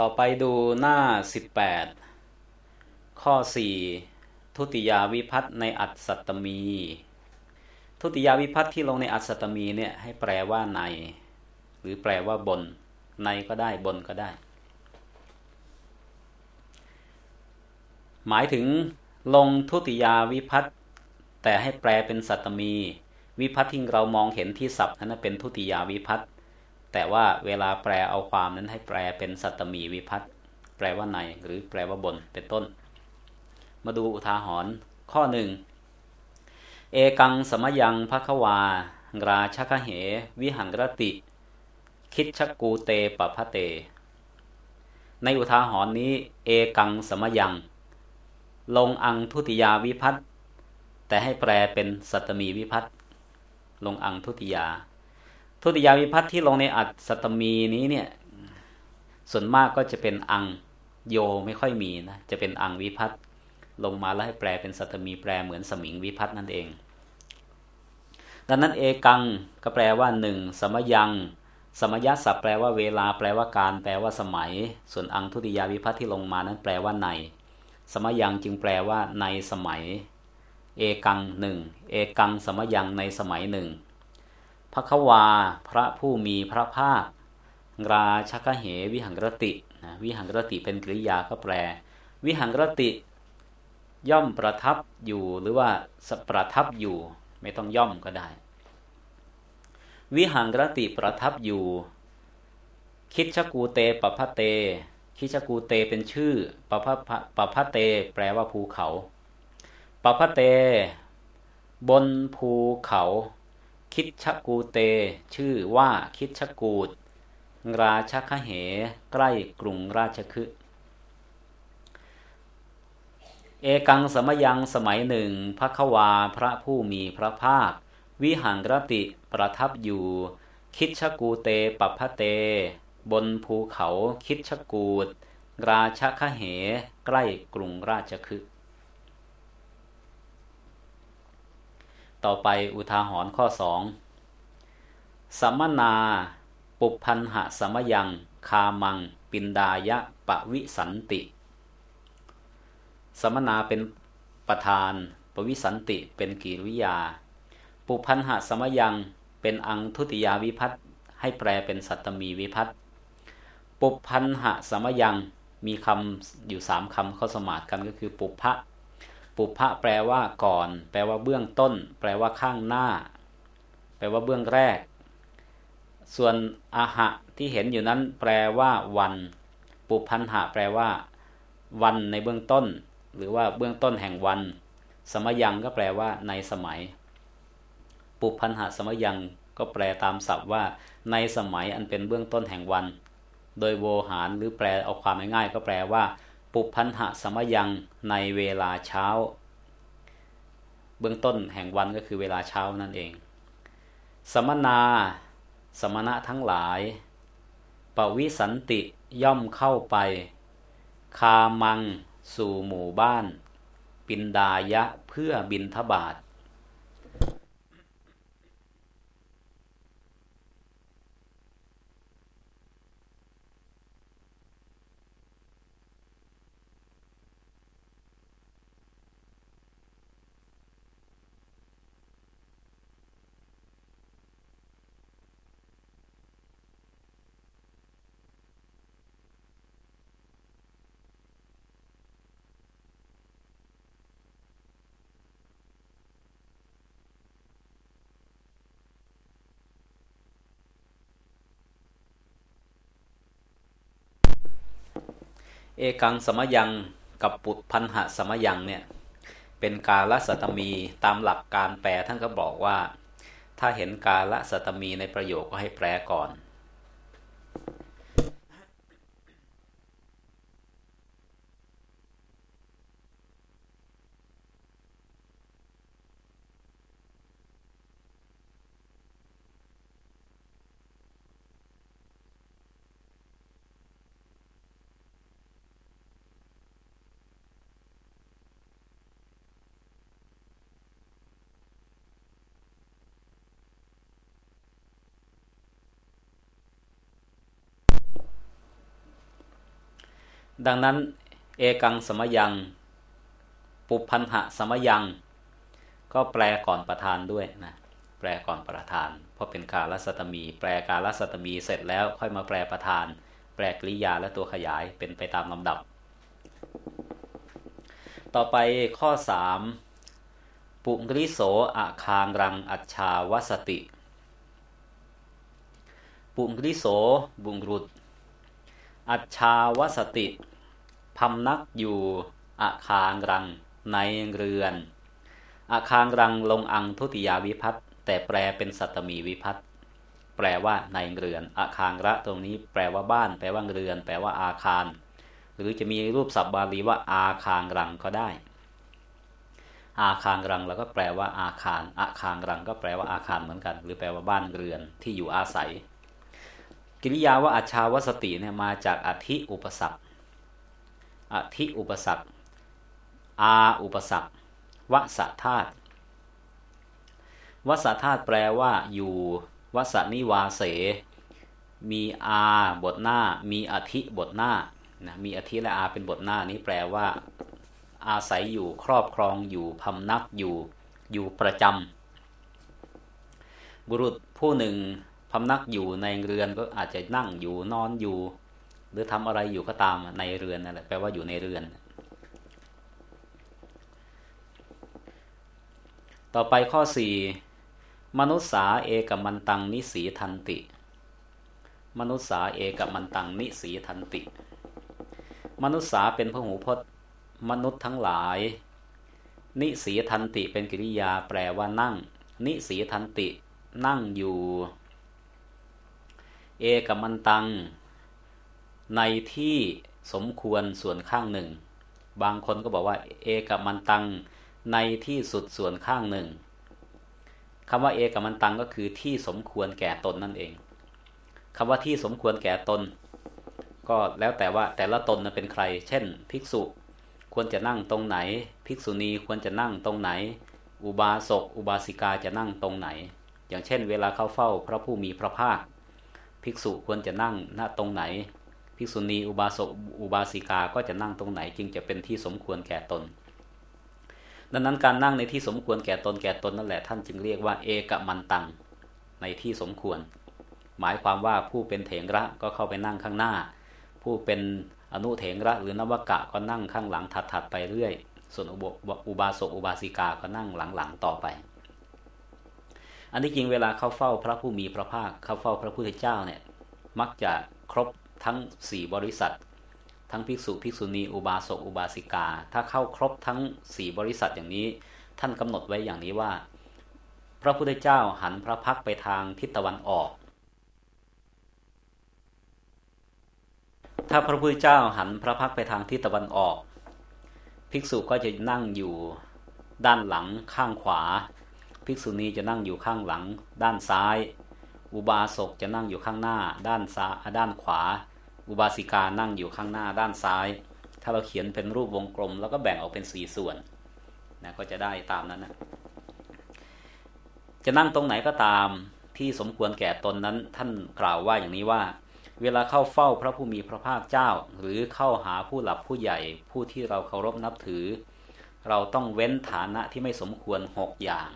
ต่อไปดูหน้า 18 ข้อ 4 ทุติยาวิพัตในอัตสัตมี ทุติยาวิพัตที่ลงในอัตสัตมีเนี่ยให้แปลว่าใน หรือแปลว่าบน ในก็ได้บนก็ได้ หมายถึงลงทุติยาวิพัตแต่ให้แปลเป็นสัตมี วิพัตที่เรามองเห็นที่ศัพท์นั้นเป็นทุติยาวิพัต แต่ว่าเวลาแปลเอาความนั้นให้แปลเป็นสัตมีวิพัตแปลว่าในหรือแปลว่าบนเป็นต้น มาดูอุทาหรณ์ข้อหนึ่งเอกังสมยังภควา ราชกเห วิหังรติ คิดชกูเตปพะเต ในอุทาหรณ์นี้ เอกังสมยัง ลงอังทุติยาวิพัตแต่ให้แปลเป็นสัตมีวิพัตลงอังทุติยา ทุติยาวิพัตที่ลงในอัตสตมีนี้เนี่ย ส่วนมากก็จะเป็นอังโยไม่ค่อยมีนะ จะเป็นอังวิพัตลงมาแล้วให้แปลเป็นสัตมีแปลเหมือนสมิงวิพัตนั่นเอง ดังนั้นเอกังก็แปลว่าหนึ่งสมยัง สมยศัพท์แปลว่าเวลา แปลว่าการ แปลว่าสมัย ส่วนอังทุติยาวิพัตที่ลงมานั้นแปลว่าใน สมยังจึงแปลว่าในสมัย เอกังหนึ่งเอกังสมยังในสมัยหนึ่ง พระควา พระผู้มีพระภาค ราชกเหวิหังรตินะวิหังรติเป็นกริยาก็แปล วิหังรติ ย่อมประทับอยู่หรือว่าสประทับอยู่ไม่ต้องย่อมก็ได้ วิหังรติประทับอยู่ คิดชกูเตปพะเต คิชกูเตเป็นชื่อปพะปพะเต แปลว่าภูเขาปพะเต บนภูเขา คิดชกูเต ชื่อว่าคิดชกูดราชคเห ใกล้กรุงราชคฤห์เอกังสมยังสมัยหนึ่งพระควาพระผู้มีพระภาค วิหังรติประทับอยู่ คิดชกูเตปัพเต บนภูเขาคิดชกูดราชคเห ใกล้กรุงราชคฤห์ ต่อไปอุทาหรณ์ข้อสองสัมมนา ปุพันหะสมยัง คามัง ปินดายะปะวิสันติสมนาเป็นประธาน ปวิสันติเป็นกิริยา ปุพันหะสมยังเป็นอังทุติยาวิพัตให้แปลเป็นสัตตมีวิพัตปุพันหะสมยังมีคำอยู่สามคำเข้าสมาธิกันก็คือปุพะ ปุพะแปลว่าก่อน แปลว่าเบื้องต้น แปลว่าข้างหน้า แปลว่าเบื้องแรก ส่วนอาหะที่เห็นอยู่นั้น แปลว่า วัน ปุพันหะแปลว่า วันในเบื้องต้น หรือว่าเบื้องต้นแห่งวัน สมยังก็แปลว่า ในสมัย ปุพันหะสมยังก็แปลตามศัพท์ว่า ในสมัยอันเป็นเบื้องต้นแห่งวัน โดยโวหารหรือแปลเอาความง่ายๆก็แปลว่า ปุพันหะสมยังในเวลาเช้า เบื้องต้นแห่งวันก็คือเวลาเช้านั่นเอง สมนา สมณะทั้งหลาย ปวิสันติย่อมเข้าไป คามัง สู่หมู่บ้าน ปินดายะเพื่อบินทบาท เอกังสมยังกับปุตพันหะสมยังเนี่ยเป็นกาลสัตมีตามหลักการแปลท่านก็บอกว่า ถ้าเห็นกาลสัตมีในประโยคก็ให้แปลก่อน ดังนั้น เอกังสมยัง ปุพันหะสมยัง ก็แปลก่อนประธานด้วยนะ แปลก่อนประธาน เพราะเป็นกาลสัตมี แปลกาลสัตมีเสร็จแล้วค่อยมาแปลประธาน แปลกริยาและตัวขยายเป็นไปตามลำดับ ต่อไปข้อ 3 ปุงริโสอาคางรังอัจชาวสติปุงริโสบุงรุดอัจชาวสติ พำนักอยู่อาคางรังในเรือนอาคางรังลงอังทุติยาวิพัตแต่แปลเป็นสัตมีวิพัตแปลว่าในเรือนอาคางระตรงนี้แปลว่าบ้าน แปลว่าเรือน แปลว่าอาคาร หรือจะมีรูปศัพท์บาลีว่าอาคางรังก็ได้ อาคางรังแล้วก็แปลว่าอาคารอาคางรังก็แปลว่าอาคารเหมือนกัน หรือแปลว่าบ้านเรือนที่อยู่อาศัย กิริยาว่าอาชาวสติเนี่ยมาจากอธิอุปสรรค อธิอุปสรรคอาอุปสรรควสธาตุวสธาตุแปลว่า อยู่วสนิวาเส มีอาบทหน้า มีอธิบทหน้านะมีอธิและอาเป็นบทหน้านี้แปลว่า อาศัยอยู่ครอบครองอยู่พำนักอยู่อยู่ประจำบุรุษผู้หนึ่งพำนักอยู่ในเรือนก็อาจจะนั่งอยู่นอนอยู่ หรือทำอะไรอยู่ก็ตามในเรือนนั่นแหละแปลว่าอยู่ในเรือน ต่อไปข้อ4มนุษสาเอกมันตังนิสีทันติ มนุษสาเอกมันตังนิสีทันติ มนุษสาเป็นพหูพจน์มนุษย์ทั้งหลาย นิสีทันติเป็นกิริยาแปลว่านั่ง นิสีทันติ นั่งอยู่ เอกมันตัง ในที่สมควรส่วนข้างหนึ่ง บางคนก็บอกว่า เอกัมันตังในที่สุดส่วนข้างหนึ่งคำว่าเอกัมันตังก็คือที่สมควรแก่ตนนั่นเองคำว่าที่สมควรแก่ตน ก็แล้วแต่ว่าแต่ละตนนั้นเป็นใคร เช่น ภิกษุควรจะนั่งตรงไหน ภิกษุณีควรจะนั่งตรงไหน อุบาสกอุบาสิกาจะนั่งตรงไหน อย่างเช่น เวลาเข้าเฝ้าพระผู้มีพระภาค ภิกษุควรจะนั่งหน้าตรงไหน ภิกษุณีอุบาสกอุบาสิกาก็จะนั่งตรงไหน จึงจะเป็นที่สมควรแก่ตน ดังนั้นการนั่งในที่สมควรแก่ตนแก่ตนนั่นแหละท่านจึงเรียกว่าเอกมันตัง ในที่สมควร หมายความว่าผู้เป็นเถงระก็เข้าไปนั่งข้างหน้า ผู้เป็นอนุเถงระหรือนวกะก็นั่งข้างหลังถัดๆไปเรื่อย ส่วนอุบาสกอุบาสิกาก็นั่งหลังๆต่อไปอันที่จริงเวลาเข้าเฝ้าพระผู้มีพระภาคเข้าเฝ้าพระพุทธเจ้าเนี่ยมักจะครบ ทั้ง 4 บริษัท ทั้งภิกษุภิกษุณีอุบาสกอุบาสิกา ถ้าเข้าครบทั้งสี่บริษัทอย่างนี้ ท่านกำหนดไว้อย่างนี้ว่า พระพุทธเจ้าหันพระพักไปทางทิศตะวันออก ถ้าพระพุทธเจ้าหันพระพักไปทางทิศตะวันออก ภิกษุก็จะนั่งอยู่ด้านหลังข้างขวา ภิกษุณีจะนั่งอยู่ข้างหลัง ด้านซ้าย อุบาสกจะนั่งอยู่ข้างหน้า ด้านซ้ายด้านขวา อุบาสิกานั่งอยู่ข้างหน้าด้านซ้าย ถ้าเราเขียนเป็นรูปวงกลม แล้วก็แบ่งออกเป็นสี่ส่วนนะก็จะได้ตามนั้นนะจะนั่งตรงไหนก็ตามที่สมควรแก่ตนนั้น ท่านกล่าวว่าอย่างนี้ว่า เวลาเข้าเฝ้าพระผู้มีพระภาคเจ้า หรือเข้าหาผู้หลับผู้ใหญ่ ผู้ที่เราเคารพนับถือ เราต้องเว้นฐานะที่ไม่สมควรหกอย่าง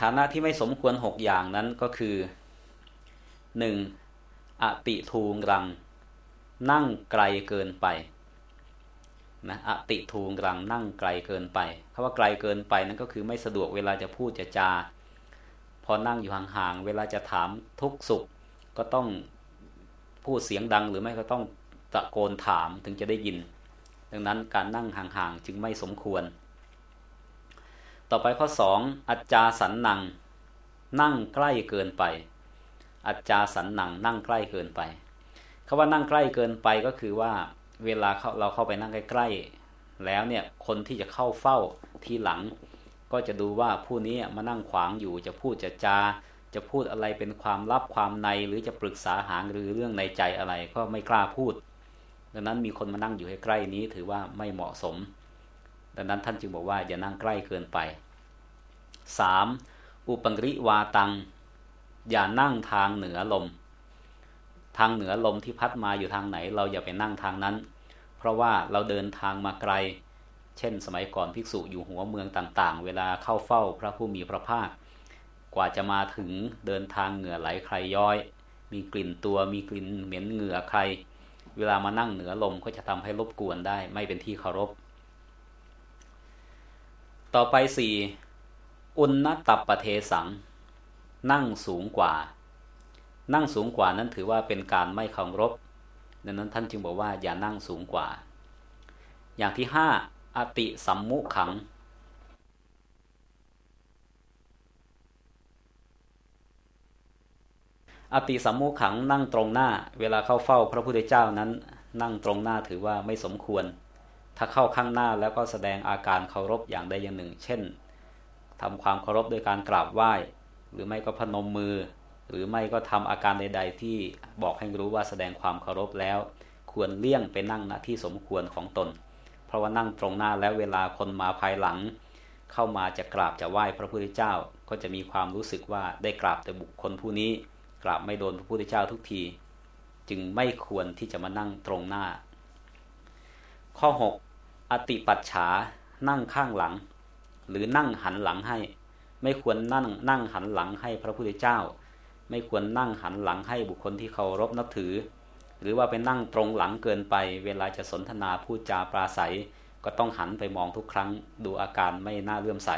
ฐานะที่ไม่สมควรหกอย่างนั้นก็คือหนึ่งอติทูงรัง นั่งไกลเกินไปนะอติทูงรังนั่งไกลเกินไปคำว่าไกลเกินไปนั่นก็คือไม่สะดวกเวลาจะพูดจะจา พอนั่งอยู่ห่างๆเวลาจะถามทุกสุข ก็ต้องพูดเสียงดังหรือไม่ก็ต้องตะโกนถามถึงจะได้ยิน ดังนั้นการนั่งห่างๆจึงไม่สมควร ต่อไปข้อ 2 อัจจาสันนัง นั่งใกล้เกินไป อัจจาสันนัง นั่งใกล้เกินไปคาว่านั่งใกล้เกินไปก็คือว่าเวลาเราเข้าไปนั่งใกล้ๆแล้วเนี่ยคนที่จะเข้าเฝ้าทีหลัง ก็จะดูว่าผู้นี้มานั่งขวางอยู่จะพูดจะจา จะพูดอะไรเป็นความลับความในหรือจะปรึกษาหางหรือเรื่องในใจอะไรก็ไม่กล้าพูด ดังนั้นมีคนมานั่งอยู่ใใกล้นี้ถือว่าไม่เหมาะสม ดังนั้นท่านจึงบอกว่าอย่านั่งใกล้เกินไป 3. อุปงริวาตัง อย่านั่งทางเหนือลม ทางเหนือลมที่พัดมาอยู่ทางไหน เราอย่าไปนั่งทางนั้น เพราะว่าเราเดินทางมาไกล เช่น สมัยก่อนภิกษุอยู่หัวเมืองต่างๆ เวลาเข้าเฝ้าพระผู้มีพระภาค กว่าจะมาถึงเดินทางเหงื่อไหลใครย้อย มีกลิ่นตัวมีกลิ่นเหม็นเหงื่อใคร เวลามานั่งเหนือลมก็จะทำให้รบกวนได้ไม่เป็นที่เคารพ ต่อไปสี่ อุณนตับปเทสัง นั่งสูงกว่า นั่งสูงกว่านั้นถือว่าเป็นการไม่เคารพดังนั้นท่านจึงบอกว่าอย่านั่งสูงกว่า อย่างที่ห้าอติสัมมุขัง อติสัมมุขังนั่งตรงหน้า เวลาเข้าเฝ้าพระพุทธเจ้านั้น นั่งตรงหน้าถือว่าไม่สมควร ถ้าเข้าข้างหน้าแล้วก็แสดงอาการเคารพอย่างใดอย่างหนึ่ง เช่น ทำความเคารพโดยการกราบไหว้ หรือไม่ก็พนมมือ หรือไม่ก็ทำอาการใด ๆ ที่บอกให้รู้ว่าแสดงความเคารพแล้ว ควรเลี่ยงไปนั่งณที่สมควรของตน เพราะว่านั่งตรงหน้าแล้วเวลาคนมาภายหลัง เข้ามาจะกราบจะไหว้พระพุทธเจ้า ก็จะมีความรู้สึกว่าได้กราบแต่บุคคลผู้นี้ กราบไม่โดนพระพุทธเจ้าทุกที จึงไม่ควรที่จะมานั่งตรงหน้า ข้อ 6 อติปัจฉานั่งข้างหลัง หรือนั่งหันหลังให้ ไม่ควรนั่งนั่งหันหลังให้พระพุทธเจ้า ไม่ควรนั่งหันหลังให้บุคคลที่เคารพนับถือ หรือว่าไปนั่งตรงหลังเกินไป เวลาจะสนทนาพูดจาปราศัย ก็ต้องหันไปมองทุกครั้ง ดูอาการไม่น่าเลื่อมใส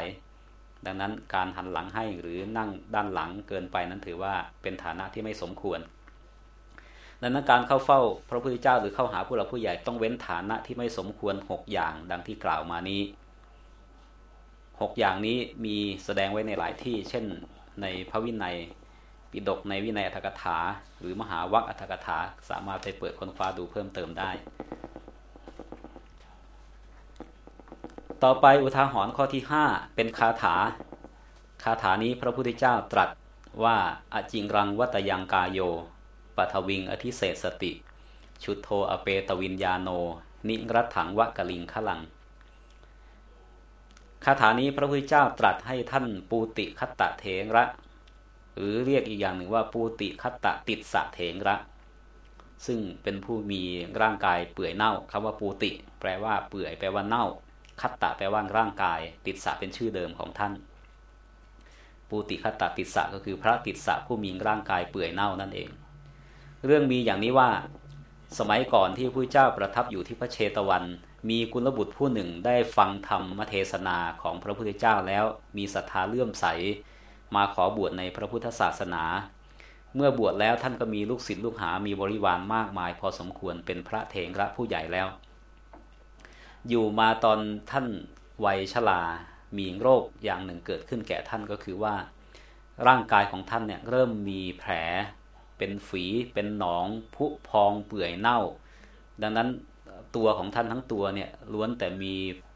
ดังนั้นการหันหลังให้หรือนั่งด้านหลังเกินไปนั้นถือว่าเป็นฐานะที่ไม่สมควรดังนั้นการเข้าเฝ้าพระพุทธเจ้าหรือเข้าหาผู้หลักผู้ใหญ่ต้องเว้นฐานะที่ไม่สมควร 6 อย่างดังที่กล่าวมานี้ หกอย่างนี้มีแสดงไว้ในหลายที่ เช่น ในพระวินัยปิฎกในวินัยอัตถกถา หรือมหาวัคอัตถกถาสามารถไปเปิดค้นคว้าดูเพิ่มเติมได้ ต่อไปอุทาหรณ์ข้อที่ 5 เป็นคาถา คาถานี้พระพุทธเจ้าตรัสว่าอจิงรังวัตยังกาโยปัทวิงอธิเศษสติ ชุดโทอเปตวินยาโน นิรัตถังวะกลิงขลัง คาถานี้พระพุทธเจ้าตรัสให้ท่านปูติคัตตะเถงระ หรือเรียกอีกอย่างหนึ่งว่าปูติคัตตะติดสะเถงระ ซึ่งเป็นผู้มีร่างกายเปื่อยเน่าคำว่าปูติ แปลว่าเปื่อยแปลว่าเน่าคัตตะแปลว่าร่างกาย ติดสะเป็นชื่อเดิมของท่าน ปูติคัตตะติดสะก็คือพระติดสะผู้มีร่างกายเปื่อยเน่านั่นเอง เรื่องมีอย่างนี้ว่า สมัยก่อนที่พระเจ้าประทับอยู่ที่พระเชตวันมีกุลบุตรผู้หนึ่งได้ฟังธรรมเทศนาของพระพุทธเจ้าแล้ว มีศรัทธาเลื่อมใส มาขอบวชในพระพุทธศาสนา เมื่อบวชแล้วท่านก็มีลูกศิษย์ลูกหา มีบริวารมากมาย พอสมควรเป็นพระเถระผู้ใหญ่แล้ว อยู่มาตอนท่านวัยชรามีโรคอย่างหนึ่งเกิดขึ้นแก่ท่านก็คือว่า ร่างกายของท่านเนี่ยเริ่มมีแผล เป็นฝี เป็นหนอง ผุพองเปื่อยเน่า ดังนั้น ตัวของท่านทั้งตัวเนี่ยล้วนแต่มี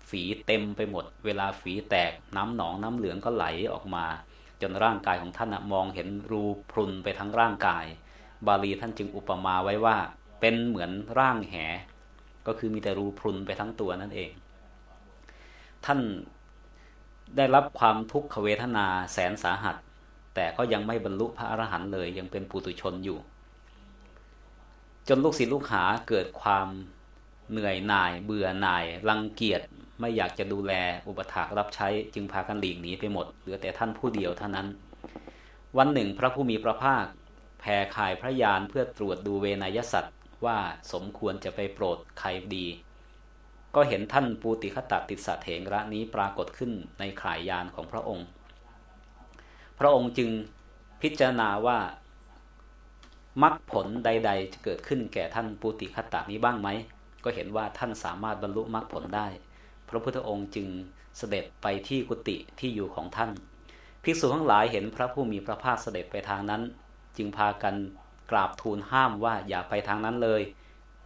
ฝีเต็มไปหมด เวลาฝีแตกน้ำหนองน้ำเหลืองก็ไหลออกมา จนร่างกายของท่านมองเห็นรูพรุนไปทั้งร่างกาย บาลีท่านจึงอุปมาไว้ว่า เป็นเหมือนร่างแห ก็คือมีแต่รูพรุนไปทั้งตัวนั่นเอง ท่านได้รับความทุกขเวทนาแสนสาหัส แต่ก็ยังไม่บรรลุพระอรหันต์เลยยังเป็นปุตุชนอยู่ จนลูกศิษย์ลูกหาเกิดความ เหนื่อยหน่าย เบื่อหน่ายรังเกียจไม่อยากจะดูแลอุปถากรับใช้จึงพากันหลีกหนีไปหมด เหลือแต่ท่านผู้เดียวเท่านั้น วันหนึ่งพระผู้มีพระภาคแผ่ข่ายพระยานเพื่อตรวจดูเวนยสัตว์ว่าสมควรจะไปโปรดใครดี ก็เห็นท่านปูติคตติสัตเถงระนี้ปรากฏขึ้นในข่ายยานของพระองค์ พระองค์จึงพิจารณาว่ามรรคผลใด ๆ จะเกิดขึ้นแก่ท่านปูติคตานี้บ้างไหม ก็เห็นว่าท่านสามารถบรรลุมรรคผลได้ พระพุทธองค์จึงเสด็จไปที่กุฏิที่อยู่ของท่าน ภิกษุทั้งหลายเห็นพระผู้มีพระภาคเสด็จไปทางนั้น จึงพากันกราบทูลห้ามว่าอย่าไปทางนั้นเลย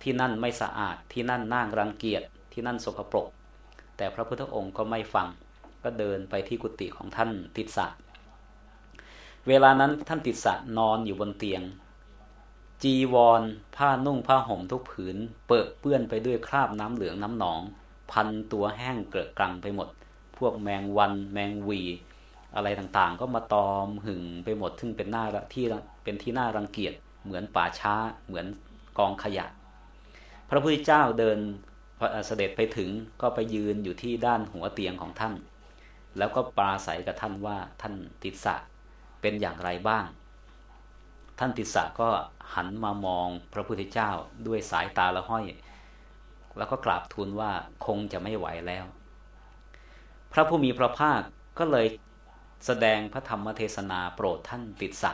ที่นั่นไม่สะอาดที่นั่นน่ารังเกียจที่นั่นสกปรก แต่พระพุทธองค์ก็ไม่ฟัง ก็เดินไปที่กุฏิของท่านติดสะเวลานั้นท่านติดสะนอนอยู่บนเตียง จีวร ผ้านุ่งผ้าห่มทุกผืน เปิดเปื้อนไปด้วยคราบน้ำเหลืองน้ำหนอง พันตัวแห้งเกลือกรังไปหมด พวกแมงวัน แมงวี อะไรต่างๆ ก็มาตอมหึ่งไปหมด ซึ่งเป็นหน้าที่เป็นที่น่ารังเกียจเหมือนป่าช้า เหมือนกองขยะ พระพุทธเจ้าเดินเสด็จไปถึงก็ไปยืนอยู่ที่ด้านหัวเตียงของท่าน แล้วก็ปราศัยกับท่านว่าท่านติสสะเป็นอย่างไรบ้าง ท่านติสสะก็หันมามองพระพุทธเจ้าด้วยสายตาละห้อย แล้วก็กราบทูลว่าคงจะไม่ไหวแล้ว พระผู้มีพระภาคก็เลยแสดงพระธรรมเทศนาโปรดท่านติดสะ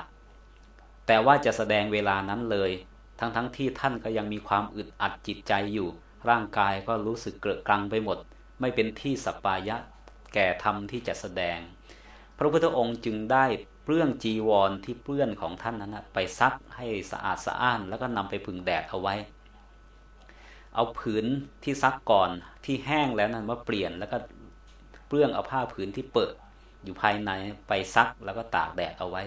แต่ว่าจะแสดงเวลานั้นเลย ทั้งๆทที่ท่านก็ยังมีความอึดอัดจิตใจอยู่ ร่างกายก็รู้สึกเกลอกลังไปหมด ไม่เป็นที่สปายะ แก่ธรรมที่จะแสดง พระพุทธองค์จึงได้ เปลื้องจีวรที่เปื้อนของท่านนั้นไปซักให้สะอาดสะอ้าน แล้วก็นำไปพึ่งแดดเอาไว้ เอาผืนที่ซักก่อนที่แห้งแล้วนั้นมาเปลี่ยนแล้วก็เปลื้องเอาผ้าผืนที่เปิดอยู่ภายในไปซักแล้วก็ตากแดดเอาไว้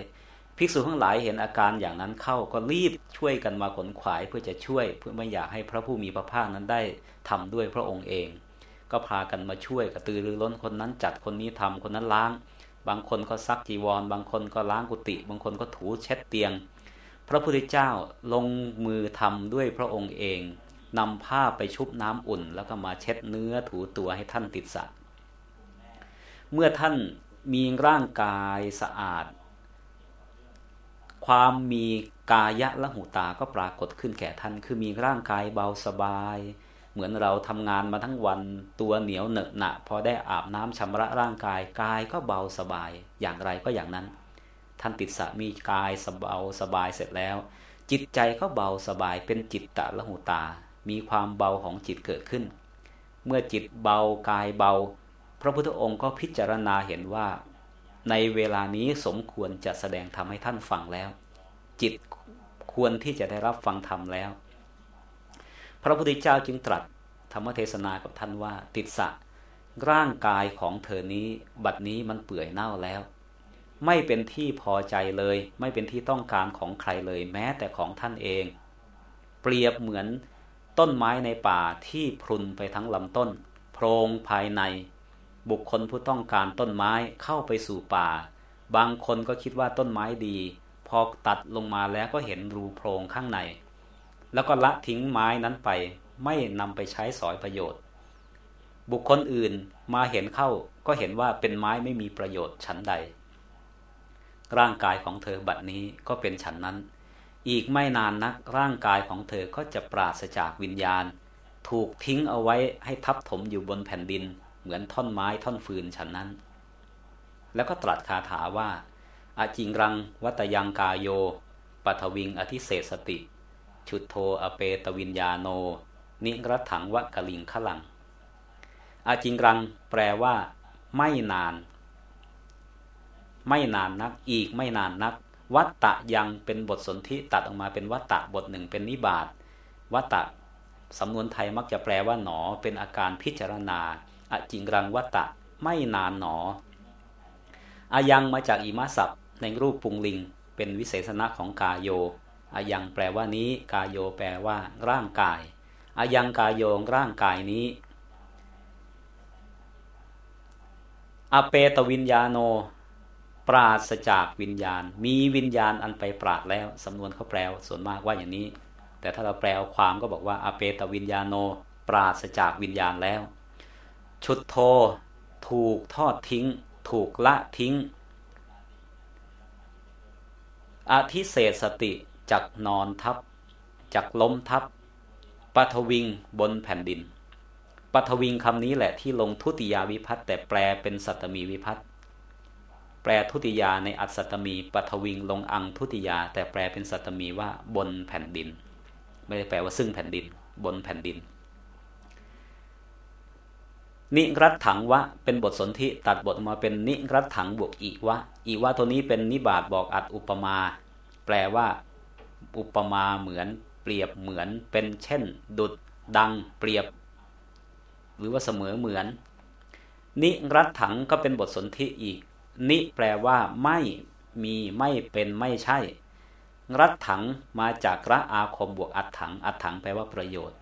ภิกษุทั้งหลายเห็นอาการอย่างนั้นเข้าก็รีบช่วยกันมาขนขวายเพื่อจะช่วย เพื่อไม่อยากให้พระผู้มีพระภาคนั้นได้ทำด้วยพระองค์เอง ก็พากันมาช่วยกระตือรือร้นคนนั้นจัดคนนี้ทำคนนั้นล้าง บางคนก็ซักจีวร บางคนก็ล้างกุฏิบางคนก็ถูเช็ดเตียง พระพุทธเจ้าลงมือทำด้วยพระองค์เองนำผ้าไปชุบน้ำอุ่น แล้วก็มาเช็ดเนื้อถูตัวให้ท่านติดสะเมื่อท่านมีร่างกายสะอาด ความมีกายะละหูตาก็ปรากฏขึ้นแก่ท่าน คือมีร่างกายเบาสบาย เหมือนเราทำงานมาทั้งวัน ตัวเหนียวเหนอะหนะพอได้อาบน้ำชำระร่างกายกายก็เบาสบายอย่างไรก็อย่างนั้น ท่านติดสะมีกายสเบาสบายเสร็จแล้ว จิตใจก็เบาสบายเป็นจิตตะละหูตา มีความเบาของจิตเกิดขึ้น เมื่อจิตเบากายเบา พระพุทธองค์ก็พิจารณาเห็นว่า ในเวลานี้สมควรจะแสดงธรรมให้ท่านฟังแล้ว จิตควรที่จะได้รับฟังธรรมแล้ว พระพุทธเจ้าจึงตรัสธรรมเทศนากับท่านว่า ติดสะ ร่างกายของเธอนี้บัดนี้มันเปื่อยเน่าแล้ว ไม่เป็นที่พอใจเลย ไม่เป็นที่ต้องการของใครเลย แม้แต่ของท่านเอง เปรียบเหมือนต้นไม้ในป่าที่พรุนไปทั้งลำต้น โพรงภายใน บุคคลผู้ต้องการต้นไม้เข้าไปสู่ป่า บางคนก็คิดว่าต้นไม้ดี พอตัดลงมาแล้วก็เห็นรูโพรงข้างใน แล้วก็ละทิ้งไม้นั้นไป ไม่นำไปใช้สอยประโยชน์ บุคคลอื่นมาเห็นเข้าก็เห็นว่าเป็นไม้ไม่มีประโยชน์ชั้นใด ร่างกายของเธอบัดนี้ก็เป็นฉันนั้น อีกไม่นานนักร่างกายของเธอก็จะปราศจากวิญญาณ ถูกทิ้งเอาไว้ให้ทับถมอยู่บนแผ่นดิน เหมือนท่อนไม้ท่อนฟืนฉันนั้น แล้วก็ตรัสคาถาว่าอาจิงรังวัตยังกาโยปัทวิงอธิเศษสติ ชุดโทอเปตวิญญาโน นิรัถังวะกลิงขลัง อาจิงรังแปลว่า ไม่นาน ไม่นานนัก อีกไม่นานนัก วัตตะยังเป็นบทสนธิตัดออกมาเป็นวัตตะบทหนึ่งเป็นนิบาตวัตตะสำนวนไทยมักจะแปลว่าหนอ เป็นอาการพิจารณาอาจิงรังวัตตะไม่นานหนออายังมาจากอิมาศัพท์ในรูปปุงลิง เป็นวิเศษณะของกาโย อายังแปลว่านี้ กายโยแปลว่า ร่างกายอายังกายโยร่างกายนี้อเปตวิญญาโน ปราศจากวิญญาณ มีวิญญาณอันไปปราดแล้วสำนวนเขาแปลส่วนมากว่าอย่างนี้ แต่ถ้าเราแปลความก็บอกว่าอเปตวิญญาโน ปราศจากวิญญาณแล้ว ชุดโท ถูกทอดทิ้ง ถูกละทิ้งอาทิเศษสติ จักนอนทับ จักล้มทับปัทวิงบนแผ่นดินปัทวิงคำนี้แหละที่ลงทุติยาวิพัตแต่แปลเป็นสัตมีวิพัตแปลทุติยาในอัศตมีปัทวิงลงอังทุติยา แต่แปลเป็นสัตมีว่าบนแผ่นดิน ไม่ได้แปลว่าซึ่งแผ่นดิน บนแผ่นดิน นิรัตถังวะเป็นบทสนธิตัดบทมาเป็นนิรัตถังบวกอีวะอีวะตัวนี้เป็นนิบาตบอกอัดอุปมา แปลว่า อุปมาเหมือนเปรียบเหมือนเป็นเช่น ดุดดังเปรียบ หรือว่าเสมอเหมือน นิรัตถังก็เป็นบทสนธิอีก นิแปลว่าไม่มีไม่เป็นไม่ใช่ รัตถังมาจากระอาคมบวกอัดถัง อัดถังแปลว่าประโยชน์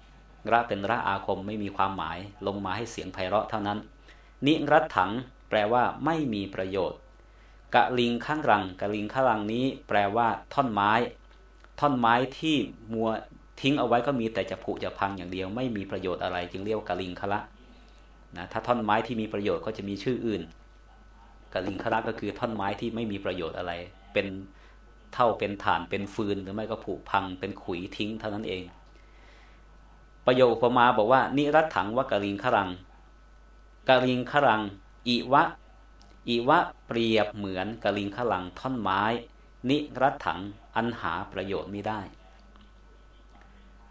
ระเป็นระอาคมไม่มีความหมาย ลงมาให้เสียงไพเราะเท่านั้น นิรัตถังแปลว่าไม่มีประโยชน์กะลิงข้างรังกะลิงข้างรังนี้ แปลว่า ท่อนไม้ ท่อนไม้ที่มัวทิ้งเอาไว้ก็มีแต่จะผุจะพังอย่างเดียว ไม่มีประโยชน์อะไร จึงเรียกว่ากะลิงคละนะถ้าท่อนไม้ที่มีประโยชน์ก็จะมีชื่ออื่นกะลิงคละก็คือท่อนไม้ที่ไม่มีประโยชน์อะไร เป็นเท่าเป็นฐานเป็นฟืนหรือไม่ก็ผุพัง เป็นขุยทิ้งเท่านั้นเอง ประโยคประมาบอกว่า นิรัตถังวะกะลิงขรังกะลิงขรังอิวะอิวะเปรียบเหมือนกะลิงขลังท่อนไม้ นิรัตถัง อันหาประโยชน์ไม่ได้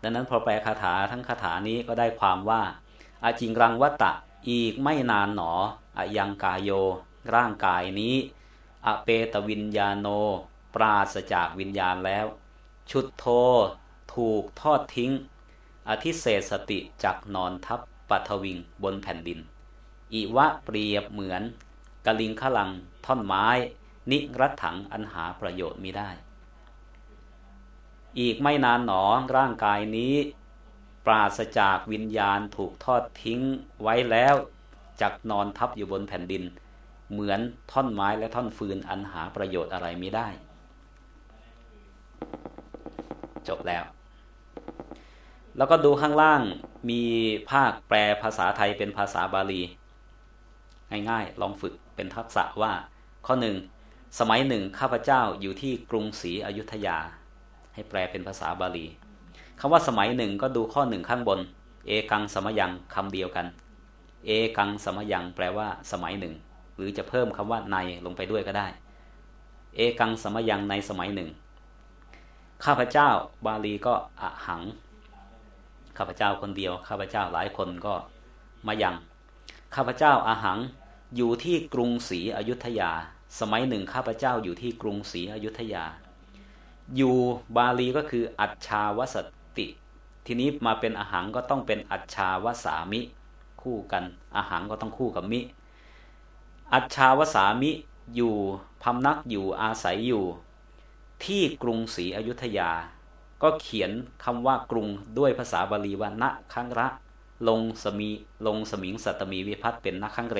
ดังนั้นพอแปลคาถาทั้งคาถานี้ก็ได้ความว่าอาจิงรังวัตตะอีกไม่นานหนออายังกายโย ร่างกายนี้ อเปตวิญญาโน ปราศจากวิญญาณแล้ว ชุดโทถูกทอดทิ้ง อธิเศษสติจักนอนทับปัทวิงบนแผ่นดินอิวะเปรียบเหมือนกะลิงขลังท่อนไม้ นิรัตถังอันหาประโยชน์มิได้ อีกไม่นานหนอร่างกายนี้ ปราศจากวิญญาณถูกทอดทิ้งไว้แล้วจักนอนทับอยู่บนแผ่นดิน เหมือนท่อนไม้และท่อนฟืนอันหาประโยชน์อะไรไม่ได้ จบแล้ว แล้วก็ดูข้างล่างมีภาคแปลภาษาไทยเป็นภาษาบาลี ง่ายๆ ลองฝึกเป็นทักษะว่า ข้อหนึ่งสมัยหนึ่งข้าพเจ้าอยู่ที่กรุงศรีอยุธยา ให้แปลเป็นภาษาบาลีคำว่าสมัยหนึ่งก็ดูข้อหนึ่งข้างบน เอกังสมยังคำเดียวกัน เอกังสมยังแปลว่า สมัยหนึ่ง หรือจะเพิ่มคำว่าในลงไปด้วยก็ได้ เอกังสมยังในสมัยหนึ่ง ข้าพเจ้าบาลีก็อะหัง ข้าพเจ้าคนเดียว ข้าพเจ้าหลายคนก็มายัง ข้าพเจ้าอาหังอยู่ที่กรุงศรีอยุธยา สมัยหนึ่งข้าพเจ้าอยู่ที่กรุงศรีอยุธยา ยู่บาลีก็คืออัจฉาวสติ ทีนี้มาเป็นอาหารก็ต้องเป็นอัจฉาวสามิ คู่กันอาหารก็ต้องคู่กับมิ อัจฉาวสามิอยู่พำนักอยู่อาศัยอยู่ ที่กรุงศรีอยุธยา ก็เขียนคำว่ากรุงด้วยภาษาบาลีว่าณคังระ ลงสมีลงสมิงสัตมีวิพัตเป็นนักขังเร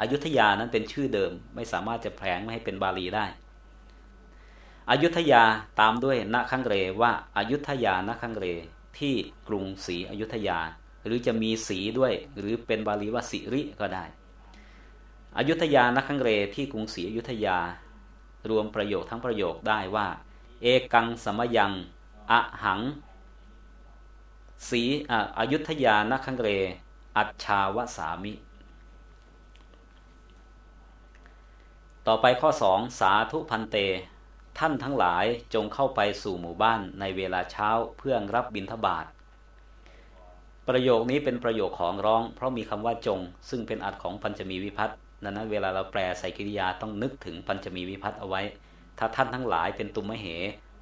อยุธยานั้นเป็นชื่อเดิมไม่สามารถจะแผลงไม่ให้เป็นบาลีได้ อยุธยาตามด้วยนาคังเรว่าอายุธยานาคังเร ที่กรุงศรีอยุธยา หรือจะมีสีด้วย หรือเป็นบาลีว่าสิริก็ได้อยุธยานาคังเรที่กรุงศรีอยุธยา รวมประโยคทั้งประโยคได้ว่า เอกังสมยังอะหังสีอายุธยานาคังเร อัจฉาวสามิ ต่อไปข้อสองสาธุพันเต ท่านทั้งหลายจงเข้าไปสู่หมู่บ้านในเวลาเช้าเพื่อรับบิณฑบาต ประโยคนี้เป็นประโยคของร้อง เพราะมีคำว่าจง ซึ่งเป็นอัดของปัญจมีวิพัตดังนั้นเวลาเราแปลใส่กิริยาต้องนึกถึงปัญจมีวิพัตเอาไว้ ถ้าท่านทั้งหลายเป็นตุมเห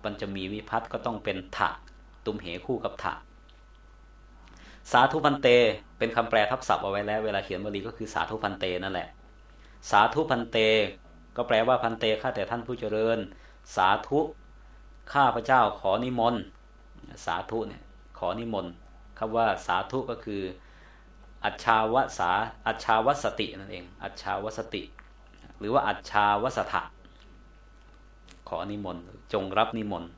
ปัญจมีวิพัตก็ต้องเป็นถะตุมเหคู่กับถะสาธุพันเต เป็นคำแปลทับศัพท์เอาไว้แล้วเวลาเขียนบาลีก็คือสาธุพันเตนั่นแหละ สาธุพันเต ก็แปลว่าพันเตข้าแต่ท่านผู้เจริญ สาธุ ข้าพระเจ้าขอนิมนต์ สาธุเนี่ยขอนิมนต์คำว่าสาธุก็คือ อัจฉาวสาอัจฉาวสตินั่นเอง อัจฉาวสติ หรือว่าอัจฉาวสถะขอนิมนต์จงรับนิมนต์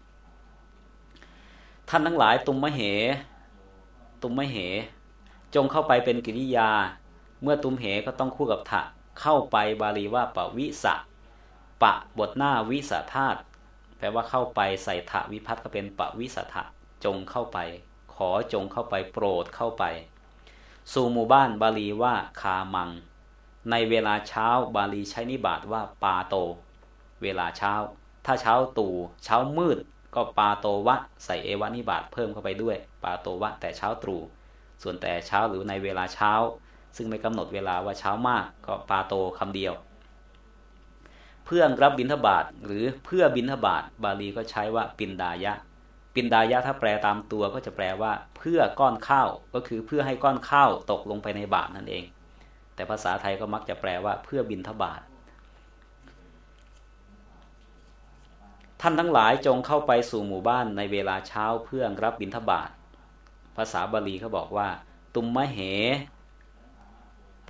ท่านทั้งหลายตุมมะเห ตุมมะเห จงเข้าไปเป็นกิริยา เมื่อตุมเหก็ต้องคู่กับถะเข้าไปบาลีว่าปวิสะ ปะบทหน้าวิสะธาตแปลว่าเข้าไปใส่ถะวิพัฒน์ก็เป็นปะวิสถะจงเข้าไป ขอจงเข้าไปโปรดเข้าไป สู่หมู่บ้านบาลีว่าคามัง ในเวลาเช้าบาลีใช้นิบาตว่าปาโต เวลาเช้า ถ้าเช้าตู่เช้ามืด ก็ปาโตวะ ใส่เอวานิบาตเพิ่มเข้าไปด้วย ปาโตวะ แต่เช้าตรู่ส่วนแต่เช้าหรือในเวลาเช้า ซึ่งไม่กำหนดเวลาว่าเช้ามากก็ปาโตคำเดียว เพื่อรับบิณฑบาตหรือเพื่อบิณฑบาตบาลีก็ใช้ว่าปินดายะ ปินดายะถ้าแปลตามตัวก็จะแปลว่า เพื่อก้อนข้าวก็คือเพื่อให้ก้อนข้าวตกลงไปในบาตนั่นเอง แต่ภาษาไทยก็มักจะแปลว่าเพื่อบิณฑบาตท่านทั้งหลายจงเข้าไปสู่หมู่บ้านในเวลาเช้าเพื่อรับบิณฑบาตภาษาบาลีเขาบอกว่า ตุมมะเห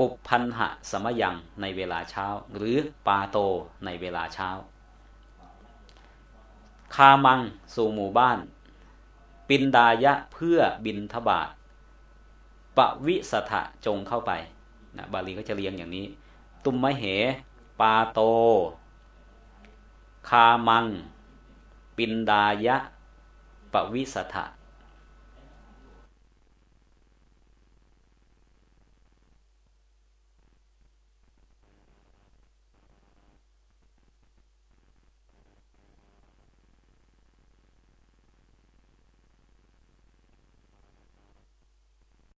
ปุพันหะสมยังในเวลาเช้า หรือปาโตในเวลาเช้า คามังสู่หมู่บ้าน ปินดายะเพื่อบินทบาทปวิสถะจงเข้าไปนะบาลีก็จะเรียงอย่างนี้ ตุมมะเห ปาโต คามัง ปินดายะปวิสถะ